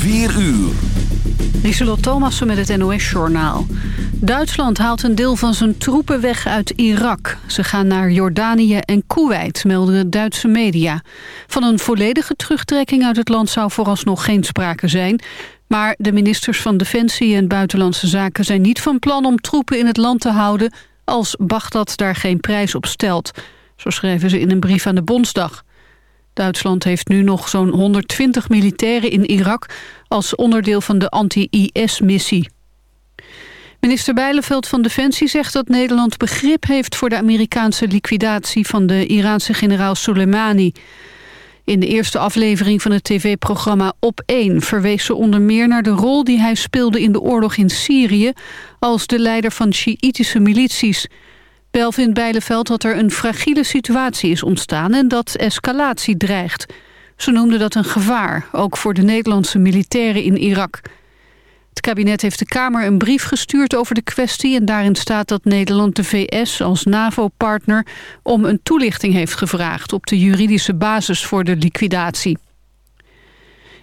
4 uur. Lieselot Thomassen met het NOS-journaal. Duitsland haalt een deel van zijn troepen weg uit Irak. Ze gaan naar Jordanië en Kuwait, melden Duitse media. Van een volledige terugtrekking uit het land zou vooralsnog geen sprake zijn. Maar de ministers van Defensie en Buitenlandse Zaken zijn niet van plan om troepen in het land te houden... als Bagdad daar geen prijs op stelt. Zo schrijven ze in een brief aan de Bondsdag. Duitsland heeft nu nog zo'n 120 militairen in Irak... als onderdeel van de anti-IS-missie. Minister Bijleveld van Defensie zegt dat Nederland begrip heeft... voor de Amerikaanse liquidatie van de Iraanse generaal Soleimani. In de eerste aflevering van het tv-programma Op 1 verwees ze onder meer naar de rol die hij speelde in de oorlog in Syrië... als de leider van Sjiïtische milities... Bel vindt Bijleveld dat er een fragiele situatie is ontstaan en dat escalatie dreigt. Ze noemde dat een gevaar, ook voor de Nederlandse militairen in Irak. Het kabinet heeft de Kamer een brief gestuurd over de kwestie... en daarin staat dat Nederland de VS als NAVO-partner... om een toelichting heeft gevraagd op de juridische basis voor de liquidatie.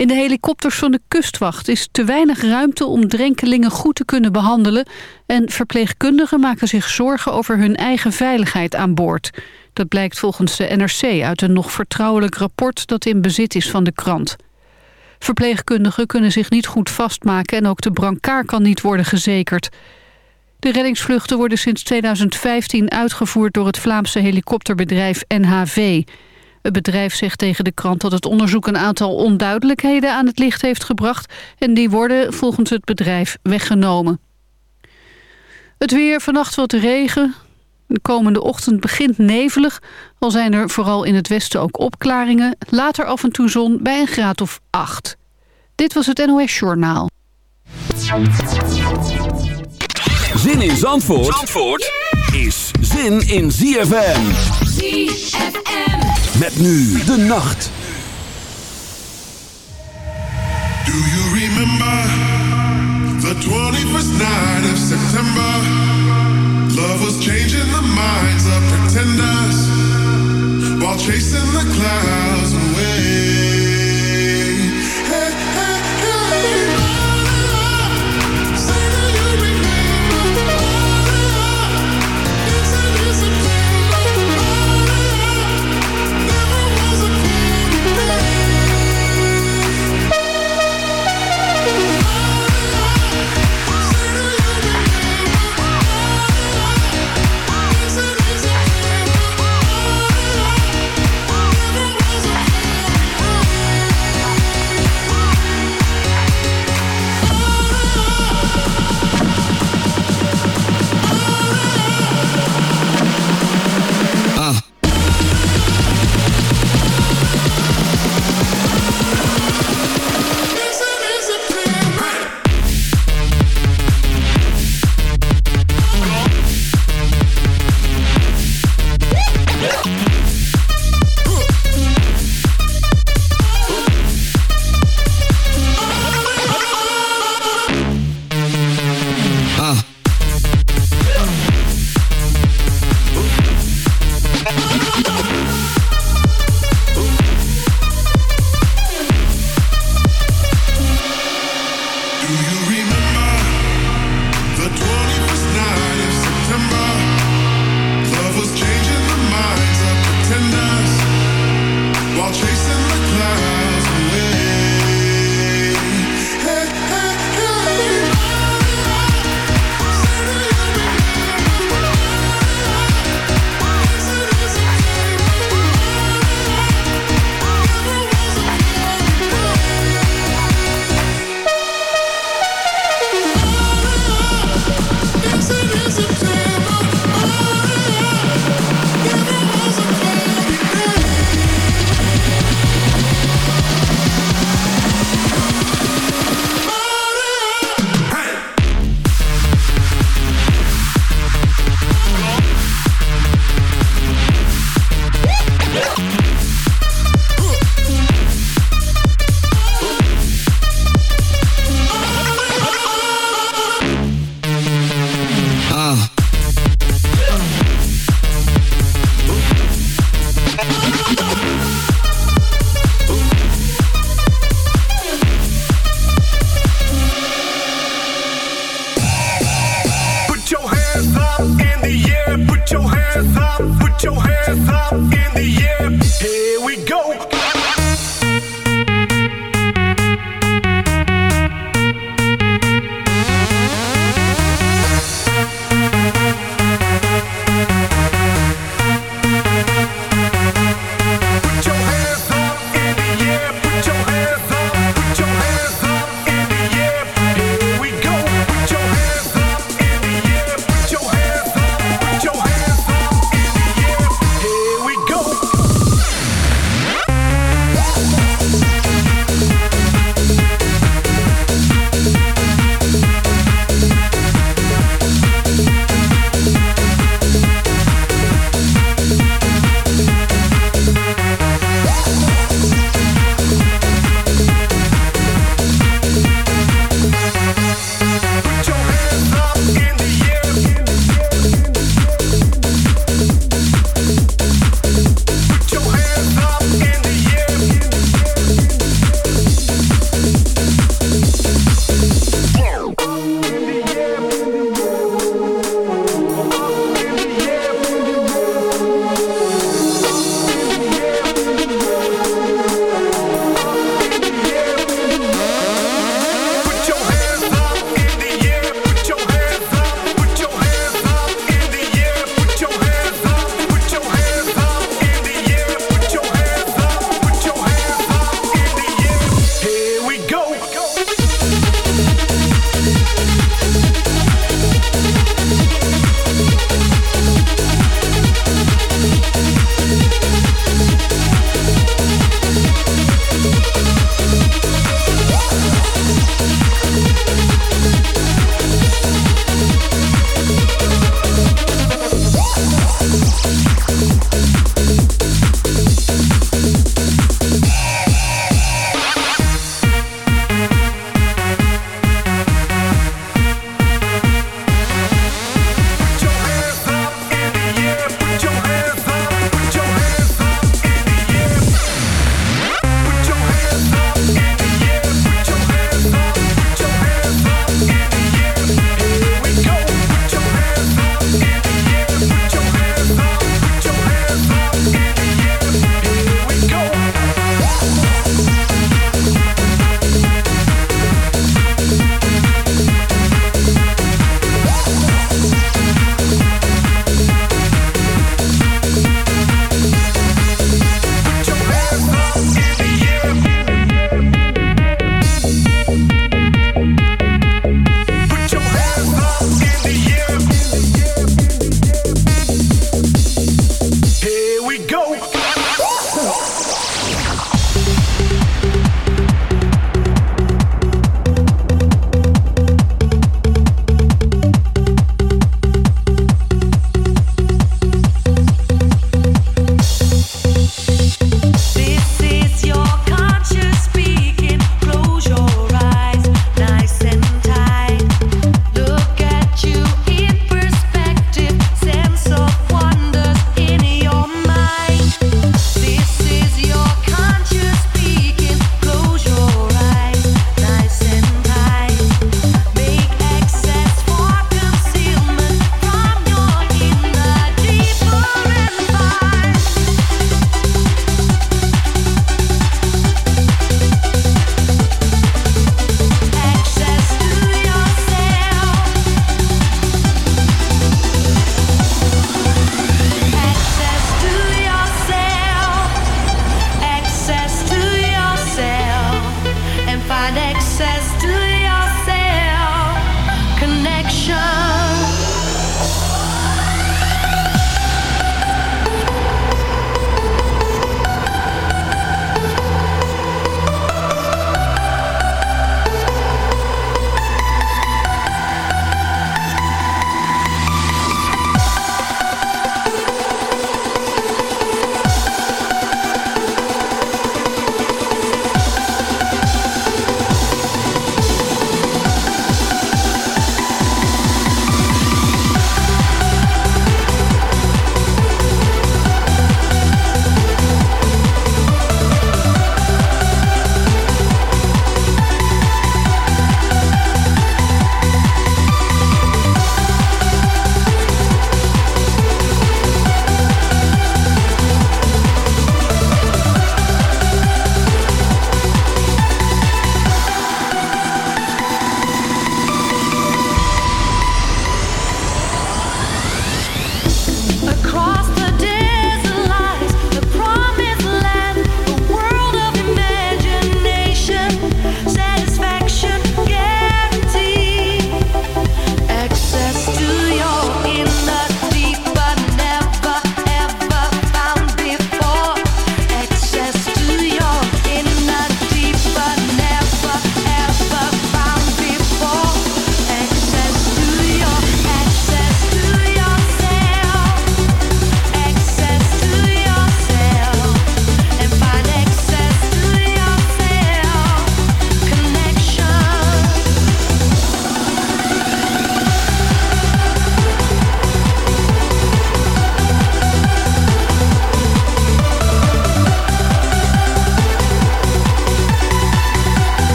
In de helikopters van de kustwacht is te weinig ruimte om drenkelingen goed te kunnen behandelen en verpleegkundigen maken zich zorgen over hun eigen veiligheid aan boord. Dat blijkt volgens de NRC uit een nog vertrouwelijk rapport dat in bezit is van de krant. Verpleegkundigen kunnen zich niet goed vastmaken en ook de brancard kan niet worden gezekerd. De reddingsvluchten worden sinds 2015 uitgevoerd door het Vlaamse helikopterbedrijf NHV. Het bedrijf zegt tegen de krant dat het onderzoek een aantal onduidelijkheden aan het licht heeft gebracht en die worden volgens het bedrijf weggenomen. Het weer, vannacht wat regen. De komende ochtend begint nevelig, al zijn er vooral in het westen ook opklaringen. Later af en toe zon bij een graad of 8. Dit was het NOS Journaal. Zin in Zandvoort, Zandvoort is zin in ZFM. ZFM. Met nu de nacht. Do you remember the 21st night of September? Love was changing the minds of pretenders while chasing the clouds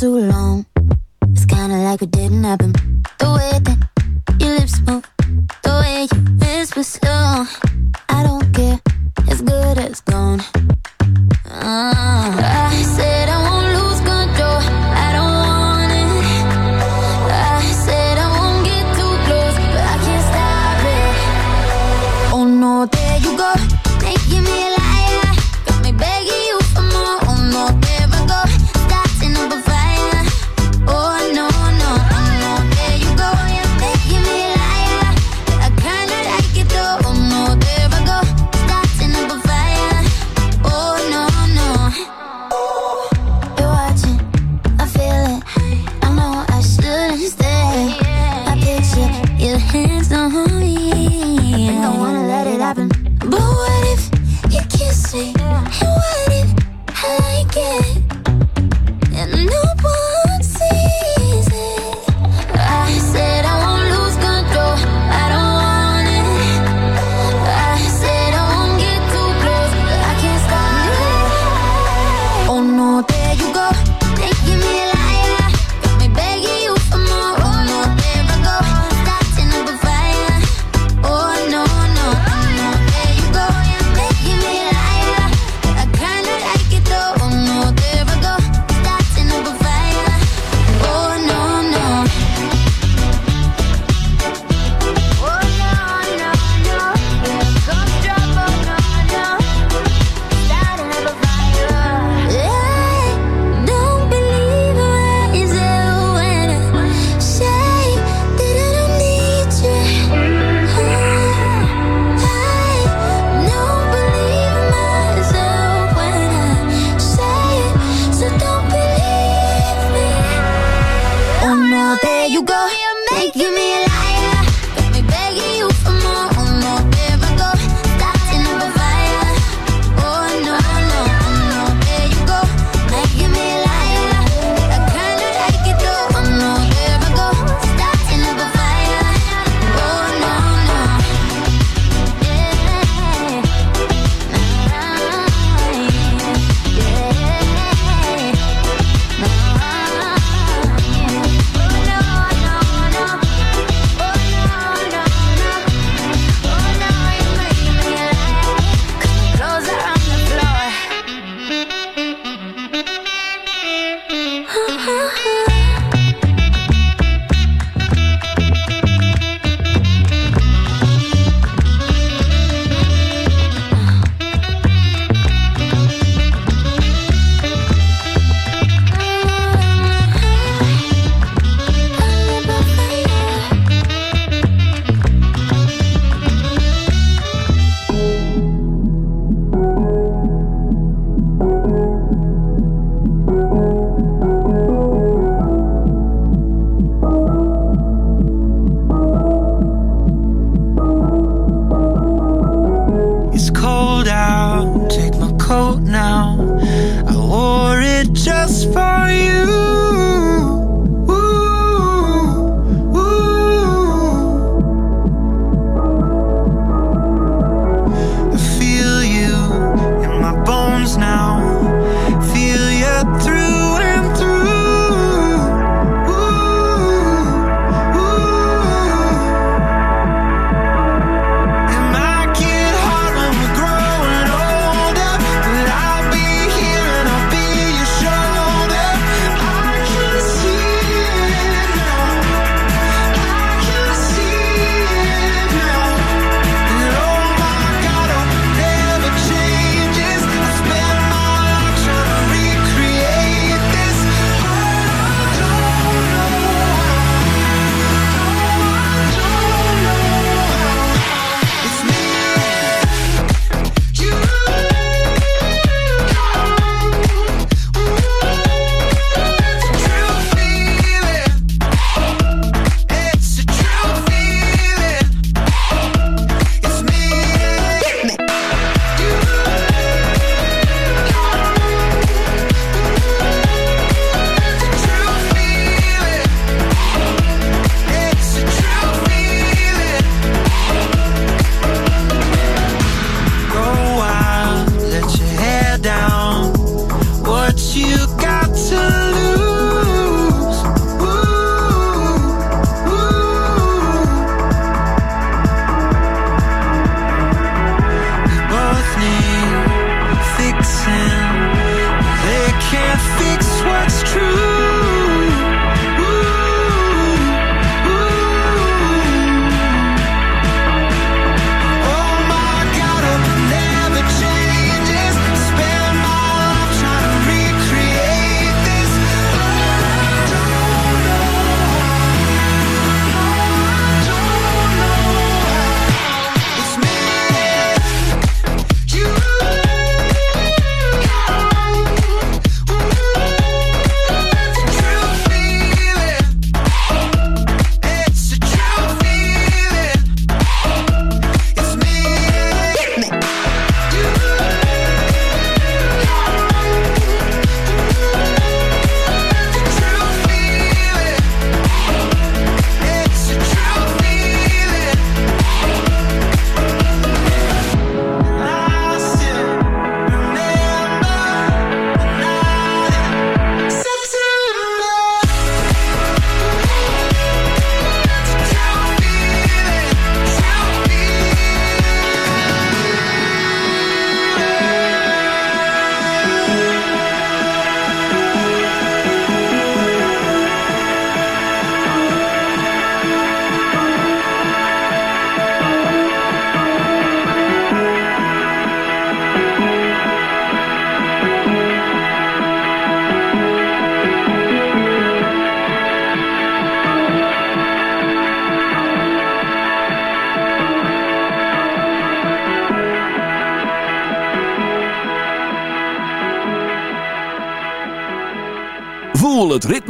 too long. It's kinda like it didn't happen.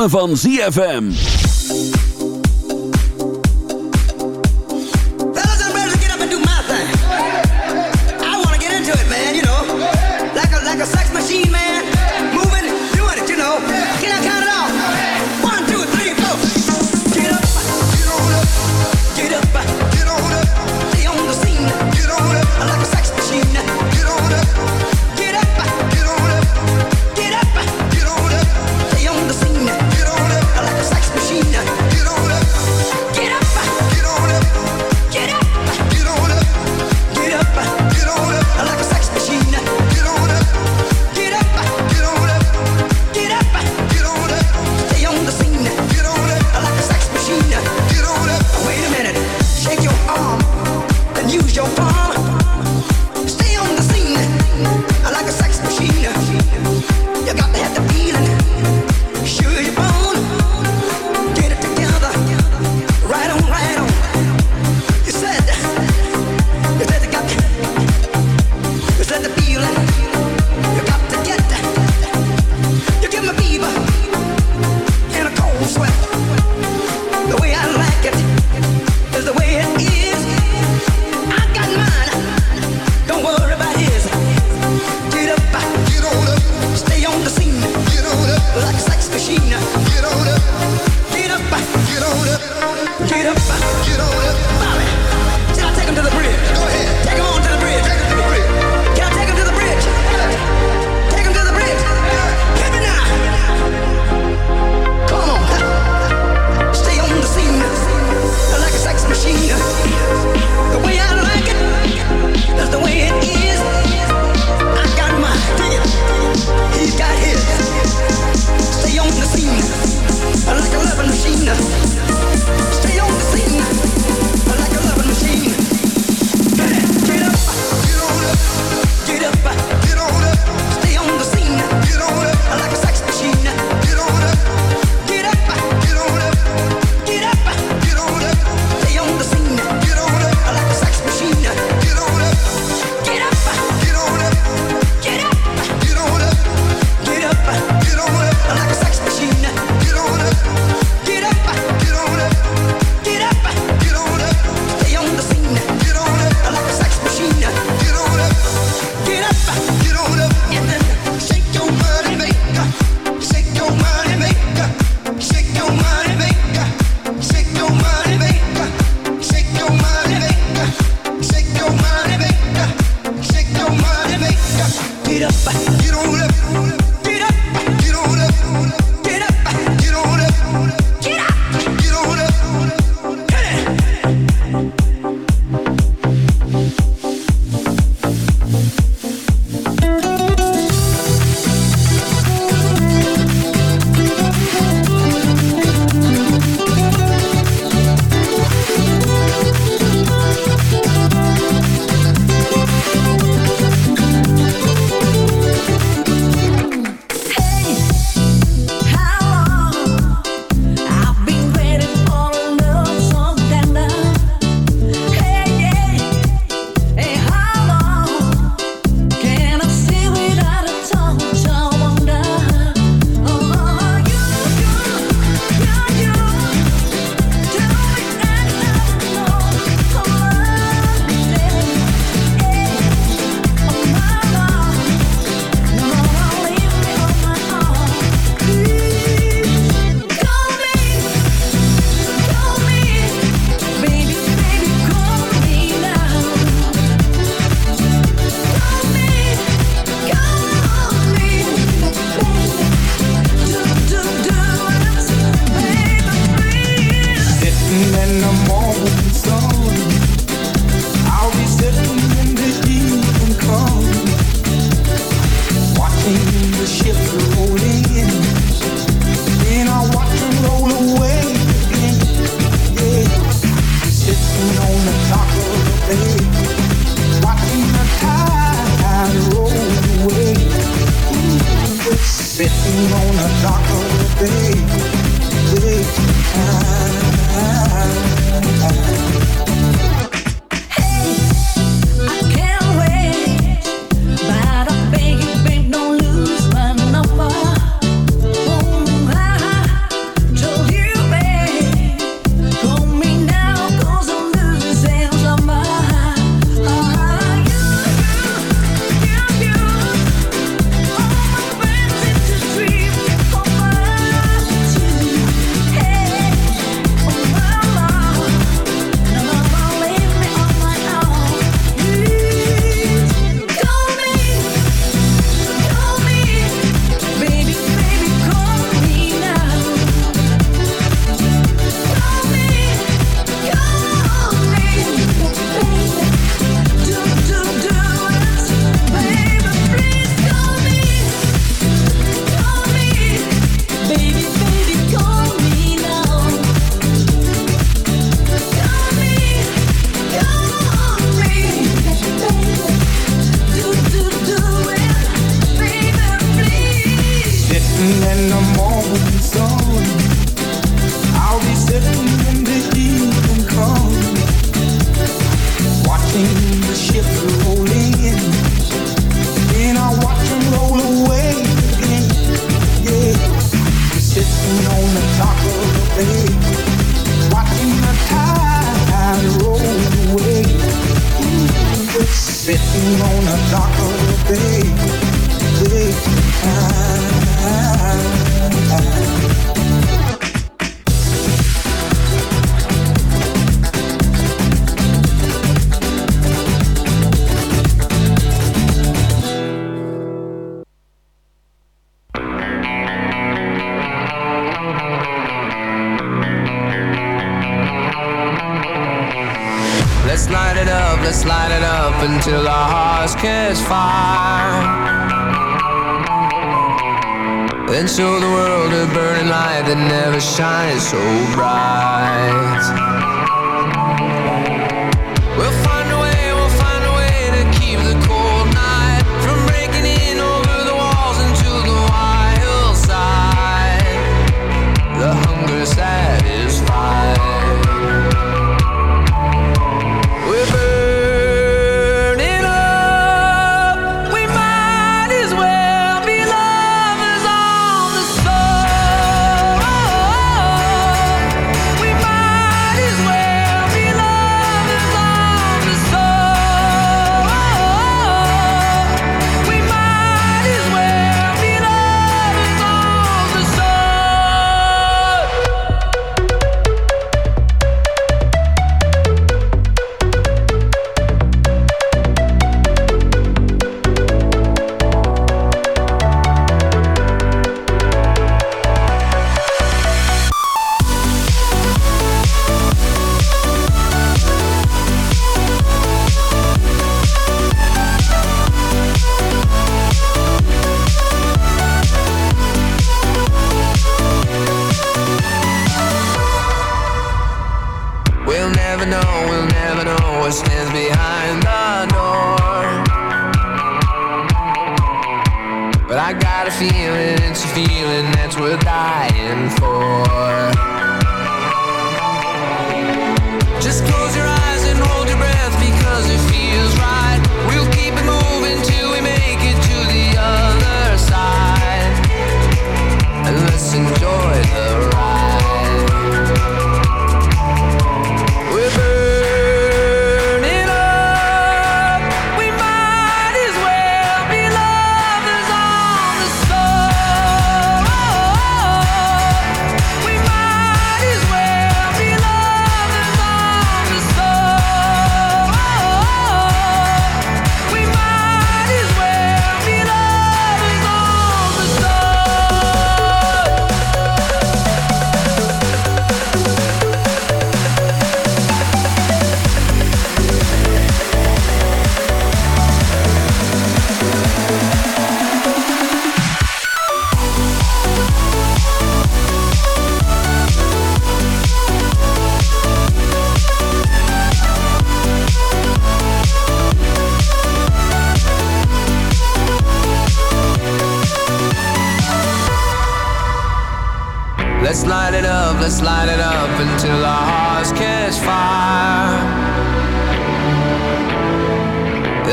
Ritme van ZFM.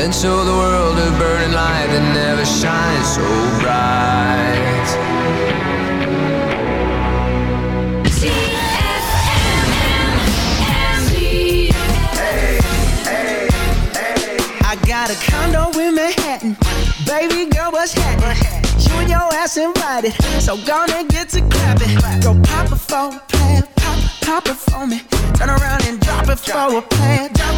Then show the world a burning light that never shines so bright. I got a condo in Manhattan. Baby girl, what's happening? You and your ass invited. So gonna get to clapping. Go pop it for a plan. Pop, pop it for me. Turn around and drop it for a plan. Drop,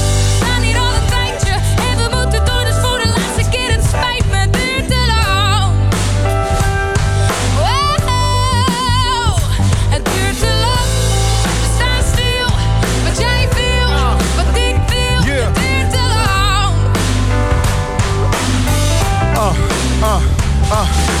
Uh.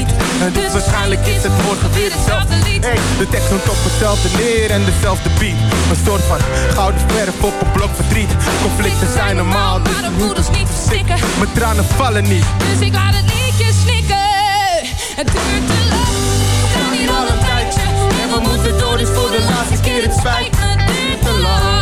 En dus waarschijnlijk is het morgen weer hetzelfde lied. Hey, de tekst noemt op hetzelfde neer en dezelfde beat. Een soort van gouden verf op een blok verdriet. Conflicten zijn normaal, dus maar de voeders niet verstikken. mijn tranen vallen niet. Dus ik laat het liedje snikken. Het duurt te lang. We staan hier al een tijdje. En we moeten door, dus voor de laatste keer. Het spijt me, duurt te lang.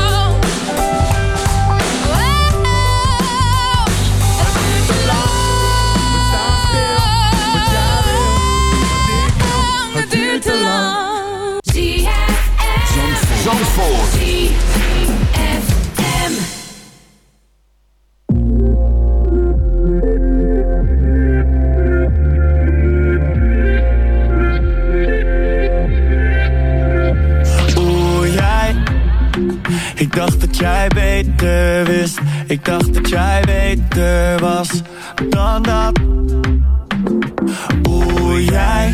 Dan dat. Oeh, jij.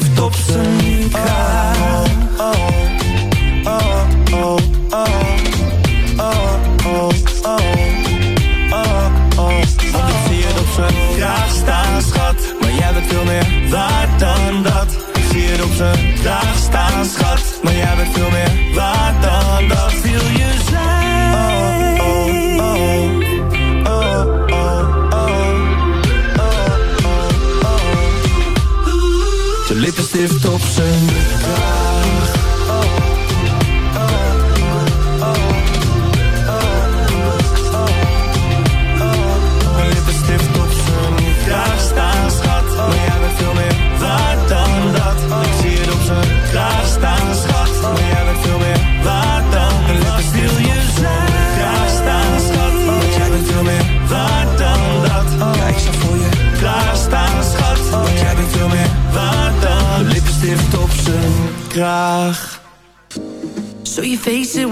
stift op zijn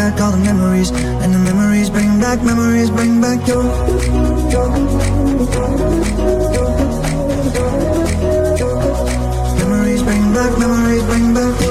back all the memories And the memories bring back, memories bring back your, your, your Memories bring back, memories bring back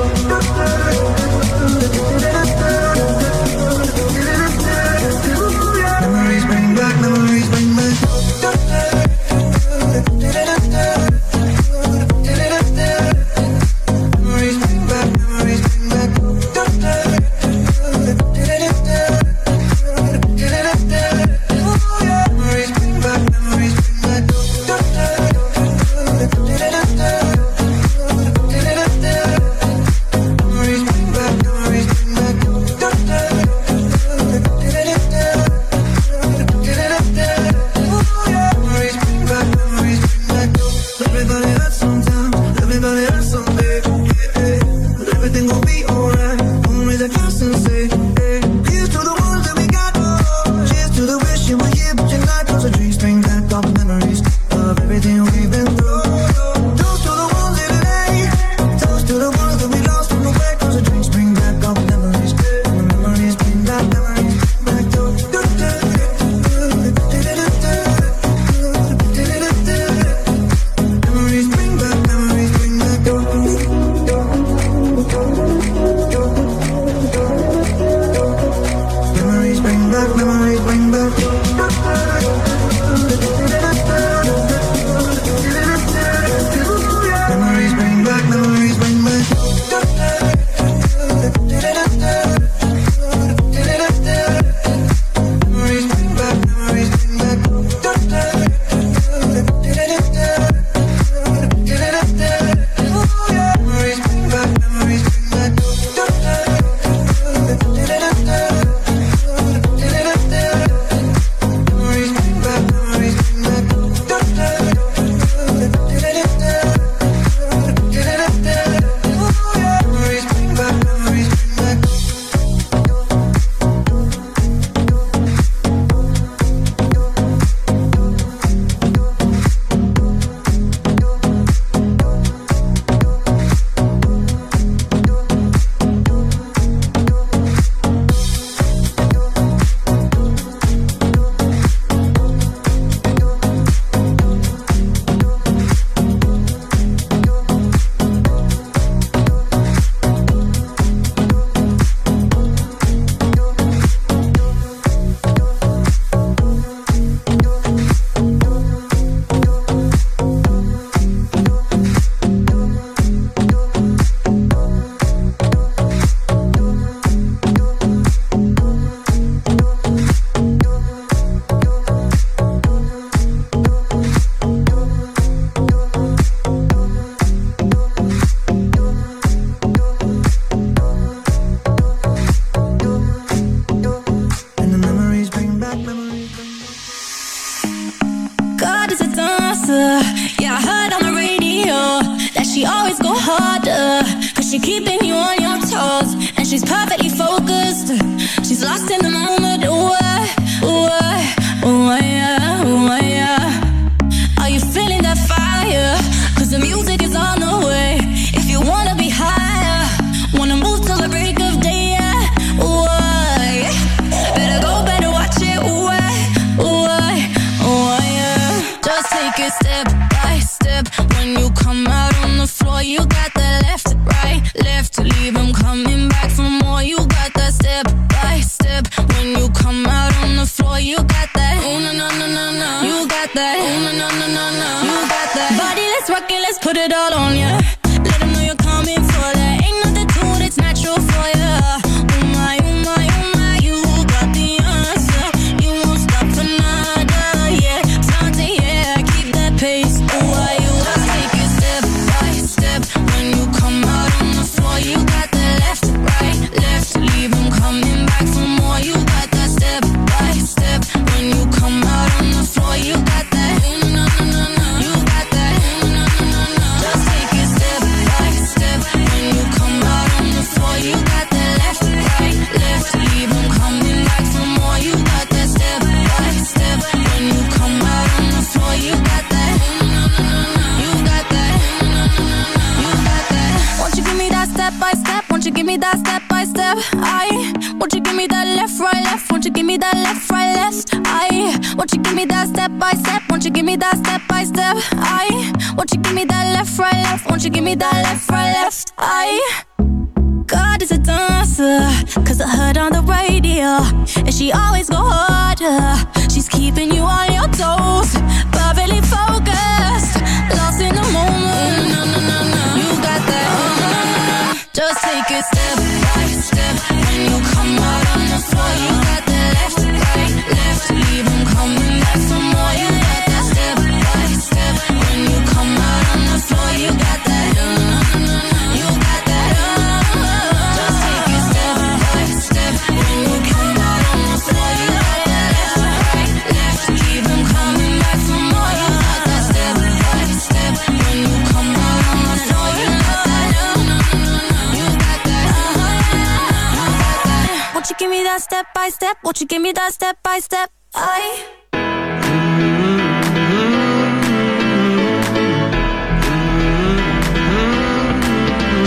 step by step? Won't you give me that step by step? I.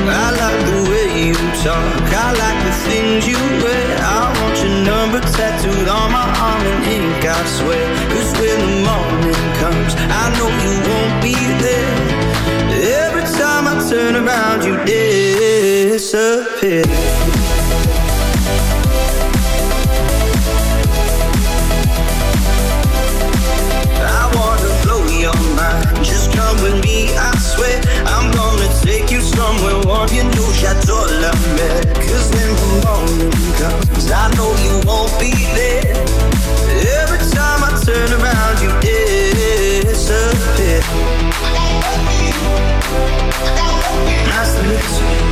I like the way you talk. I like the things you wear. I want your number tattooed on my arm in ink, I swear. Cause when the morning comes, I know you won't be there. Every time I turn around, you disappear. at your love. Cause when the morning comes, I know you won't be there. Every time I turn around, you disappear. Nice to meet you.